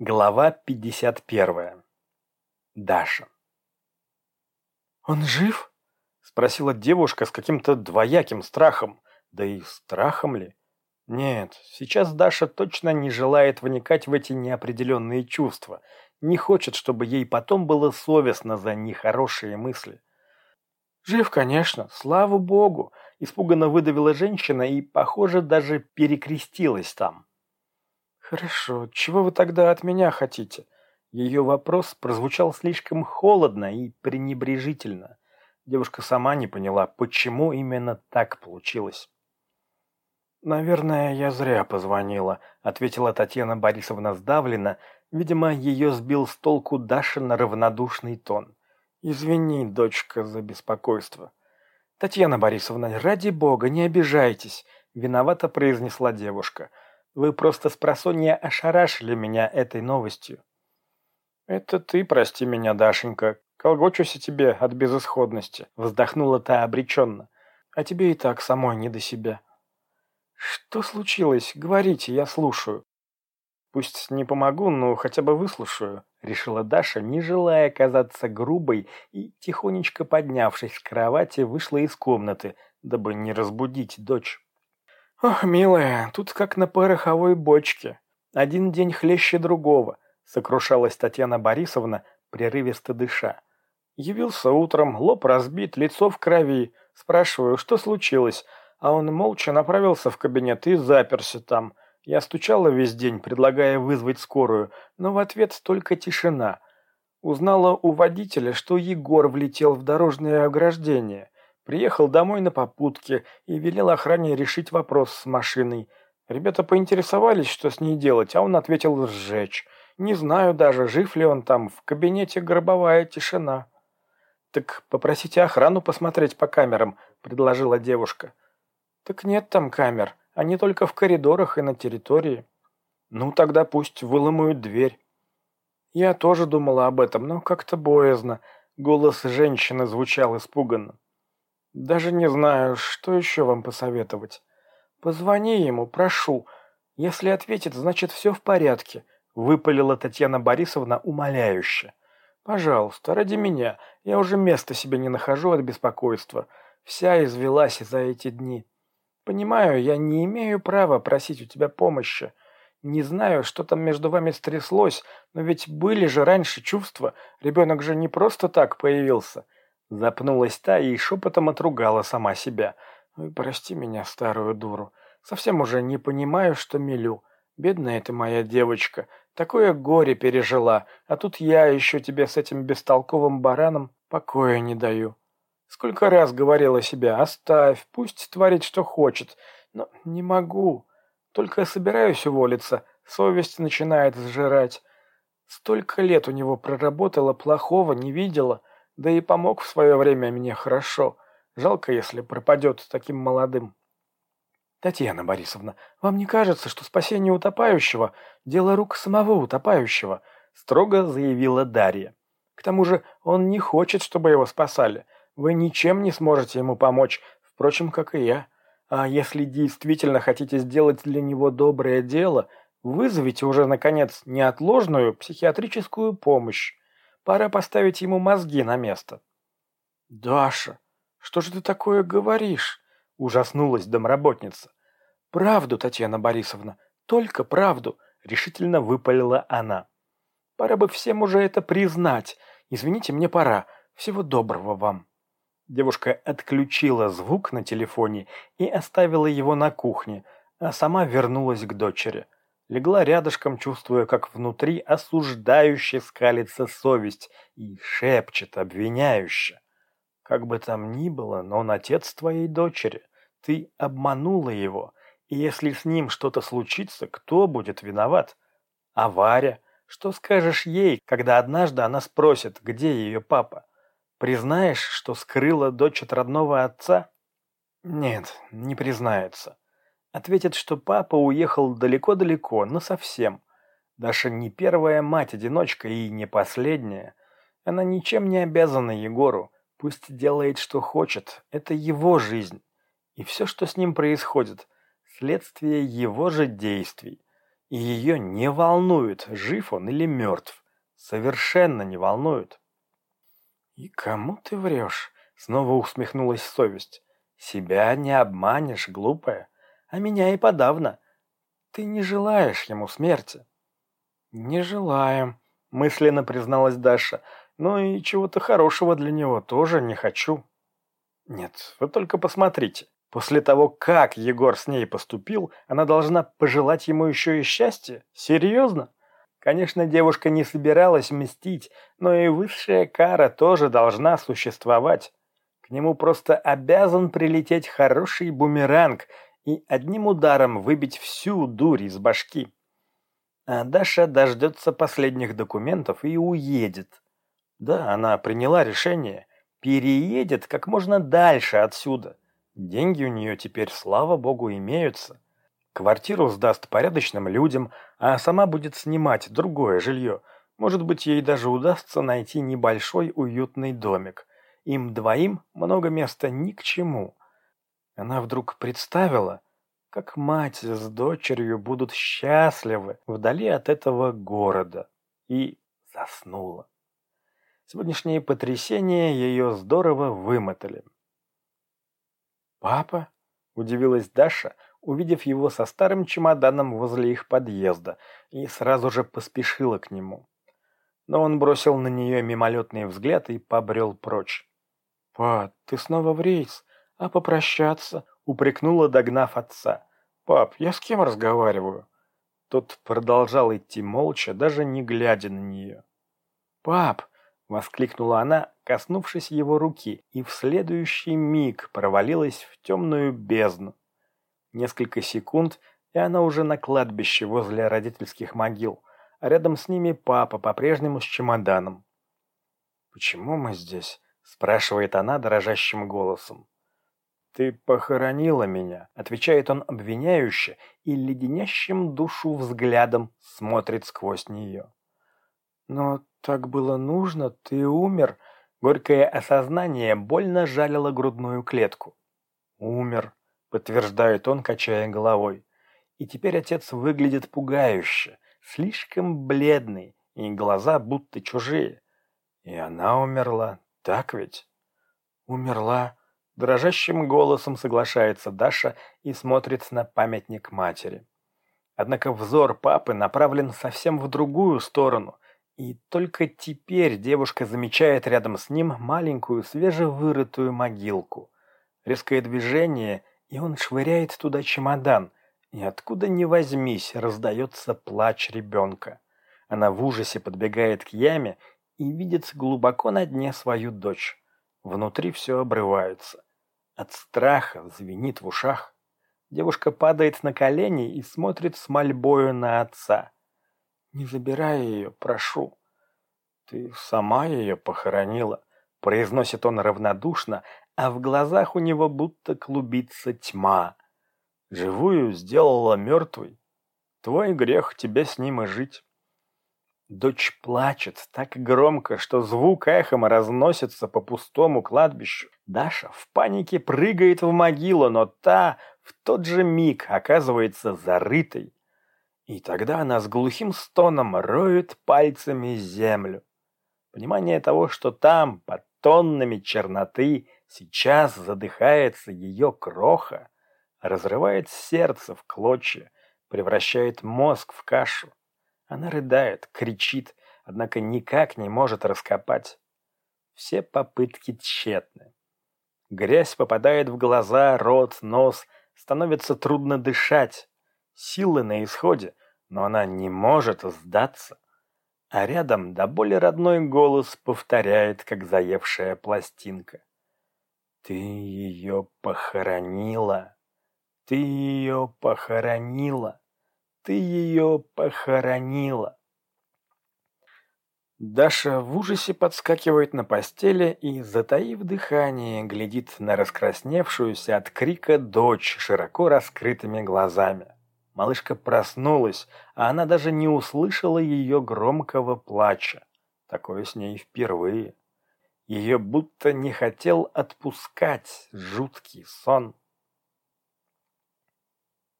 Глава 51. Даша. «Он жив?» — спросила девушка с каким-то двояким страхом. Да и страхом ли? Нет, сейчас Даша точно не желает вникать в эти неопределенные чувства, не хочет, чтобы ей потом было совестно за нехорошие мысли. «Жив, конечно, слава богу!» — испуганно выдавила женщина и, похоже, даже перекрестилась там. «Хорошо, чего вы тогда от меня хотите?» Ее вопрос прозвучал слишком холодно и пренебрежительно. Девушка сама не поняла, почему именно так получилось. «Наверное, я зря позвонила», — ответила Татьяна Борисовна сдавленно. Видимо, ее сбил с толку Дашин равнодушный тон. «Извини, дочка, за беспокойство». «Татьяна Борисовна, ради бога, не обижайтесь», — виновато произнесла девушка. Вы просто с просонья ошарашили меня этой новостью. Это ты прости меня, Дашенька. Колгочусь о тебе от безысходности. Вздохнула та обреченно. А тебе и так самой не до себя. Что случилось? Говорите, я слушаю. Пусть не помогу, но хотя бы выслушаю, решила Даша, не желая казаться грубой и, тихонечко поднявшись с кровати, вышла из комнаты, дабы не разбудить дочь. «Ох, милая, тут как на пороховой бочке. Один день хлеще другого», — сокрушалась Татьяна Борисовна, прерывисто дыша. Явился утром, лоб разбит, лицо в крови. Спрашиваю, что случилось, а он молча направился в кабинет и заперся там. Я стучала весь день, предлагая вызвать скорую, но в ответ только тишина. Узнала у водителя, что Егор влетел в дорожное ограждение — Приехал домой на попутке и велел охране решить вопрос с машиной. Ребята поинтересовались, что с ней делать, а он ответил «сжечь». Не знаю даже, жив ли он там, в кабинете гробовая тишина. «Так попросите охрану посмотреть по камерам», — предложила девушка. «Так нет там камер, они только в коридорах и на территории». «Ну, тогда пусть выломают дверь». Я тоже думала об этом, но как-то боязно. Голос женщины звучал испуганно. Даже не знаю, что еще вам посоветовать. Позвони ему, прошу. Если ответит, значит все в порядке, выпалила Татьяна Борисовна умоляюще. Пожалуйста, ради меня. Я уже места себе не нахожу от беспокойства. Вся извелась за эти дни. Понимаю, я не имею права просить у тебя помощи. Не знаю, что там между вами стряслось, но ведь были же раньше чувства. Ребенок же не просто так появился. Запнулась та и шепотом отругала сама себя. «Ой, прости меня, старую дуру. Совсем уже не понимаю, что мелю. Бедная ты моя девочка. Такое горе пережила, а тут я еще тебе с этим бестолковым бараном покоя не даю. Сколько раз говорила себе, оставь, пусть творит, что хочет. Но не могу. Только собираюсь уволиться, совесть начинает сжирать. Столько лет у него проработала, плохого не видела. Да и помог в свое время мне хорошо. Жалко, если пропадет таким молодым. Татьяна Борисовна, вам не кажется, что спасение утопающего – дело рук самого утопающего? Строго заявила Дарья. К тому же он не хочет, чтобы его спасали. Вы ничем не сможете ему помочь, впрочем, как и я. А если действительно хотите сделать для него доброе дело, вызовите уже, наконец, неотложную психиатрическую помощь. Пора поставить ему мозги на место. «Даша, что же ты такое говоришь?» – ужаснулась домработница. «Правду, Татьяна Борисовна, только правду», – решительно выпалила она. «Пора бы всем уже это признать. Извините, мне пора. Всего доброго вам». Девушка отключила звук на телефоне и оставила его на кухне, а сама вернулась к дочери – легла рядышком, чувствуя, как внутри осуждающе скалится совесть и шепчет обвиняюще. Как бы там ни было, но он отец твоей дочери. Ты обманула его, и если с ним что-то случится, кто будет виноват? А Варя? Что скажешь ей, когда однажды она спросит, где ее папа? Признаешь, что скрыла дочь от родного отца? Нет, не признается. Ответит, что папа уехал далеко-далеко, но совсем. Даша не первая мать-одиночка и не последняя. Она ничем не обязана Егору. Пусть делает, что хочет. Это его жизнь. И все, что с ним происходит, следствие его же действий. И ее не волнует, жив он или мертв. Совершенно не волнует. «И кому ты врешь?» — снова усмехнулась совесть. «Себя не обманешь, глупая, а меня и подавно. Ты не желаешь ему смерти». «Не желаем», — мысленно призналась Даша, «но и чего-то хорошего для него тоже не хочу». «Нет, вы только посмотрите. После того, как Егор с ней поступил, она должна пожелать ему еще и счастья? Серьезно?» Конечно, девушка не собиралась мстить, но и высшая кара тоже должна существовать. К нему просто обязан прилететь хороший бумеранг и одним ударом выбить всю дурь из башки. А Даша дождется последних документов и уедет. Да, она приняла решение. Переедет как можно дальше отсюда. Деньги у нее теперь, слава богу, имеются. Квартиру сдаст порядочным людям, а сама будет снимать другое жилье. Может быть, ей даже удастся найти небольшой уютный домик. Им двоим много места ни к чему. Она вдруг представила, как мать с дочерью будут счастливы вдали от этого города. И заснула. Сегодняшние потрясения ее здорово вымотали. «Папа?» – удивилась Даша, увидев его со старым чемоданом возле их подъезда, и сразу же поспешила к нему. Но он бросил на нее мимолетный взгляд и побрел прочь. «Па, ты снова в рейс, а попрощаться?» – упрекнула, догнав отца. «Пап, я с кем разговариваю?» Тот продолжал идти молча, даже не глядя на нее. «Пап!» — воскликнула она, коснувшись его руки, и в следующий миг провалилась в темную бездну. Несколько секунд, и она уже на кладбище возле родительских могил, а рядом с ними папа по-прежнему с чемоданом. «Почему мы здесь?» — спрашивает она дрожащим голосом. «Ты похоронила меня», — отвечает он обвиняюще и леденящим душу взглядом смотрит сквозь нее. «Но так было нужно, ты умер», — горькое осознание больно жалило грудную клетку. «Умер», — подтверждает он, качая головой. И теперь отец выглядит пугающе, слишком бледный, и глаза будто чужие. И она умерла, так ведь? Умерла, Дрожащим голосом соглашается Даша и смотрит на памятник матери. Однако взор папы направлен совсем в другую сторону, и только теперь девушка замечает рядом с ним маленькую свежевырытую могилку. Резкое движение, и он швыряет туда чемодан, и откуда ни возьмись раздается плач ребенка. Она в ужасе подбегает к яме и видит глубоко на дне свою дочь. Внутри все обрывается. От страха звенит в ушах. Девушка падает на колени и смотрит с мольбою на отца. «Не забирай ее, прошу». «Ты сама ее похоронила», — произносит он равнодушно, а в глазах у него будто клубится тьма. «Живую сделала мертвой. Твой грех тебе с ним и жить». Дочь плачет так громко, что звук эхом разносится по пустому кладбищу. Даша в панике прыгает в могилу, но та в тот же миг оказывается зарытой. И тогда она с глухим стоном роет пальцами землю. Понимание того, что там, под тоннами черноты, сейчас задыхается ее кроха, разрывает сердце в клочья, превращает мозг в кашу. Она рыдает, кричит, однако никак не может раскопать. Все попытки тщетны. Грязь попадает в глаза, рот, нос, становится трудно дышать. Силы на исходе, но она не может сдаться. А рядом до боли родной голос повторяет, как заевшая пластинка. Ты ее похоронила. Ты ее похоронила ты ее похоронила. Даша в ужасе подскакивает на постели и, затаив дыхание, глядит на раскрасневшуюся от крика дочь широко раскрытыми глазами. Малышка проснулась, а она даже не услышала ее громкого плача. Такое с ней впервые. Ее будто не хотел отпускать жуткий сон.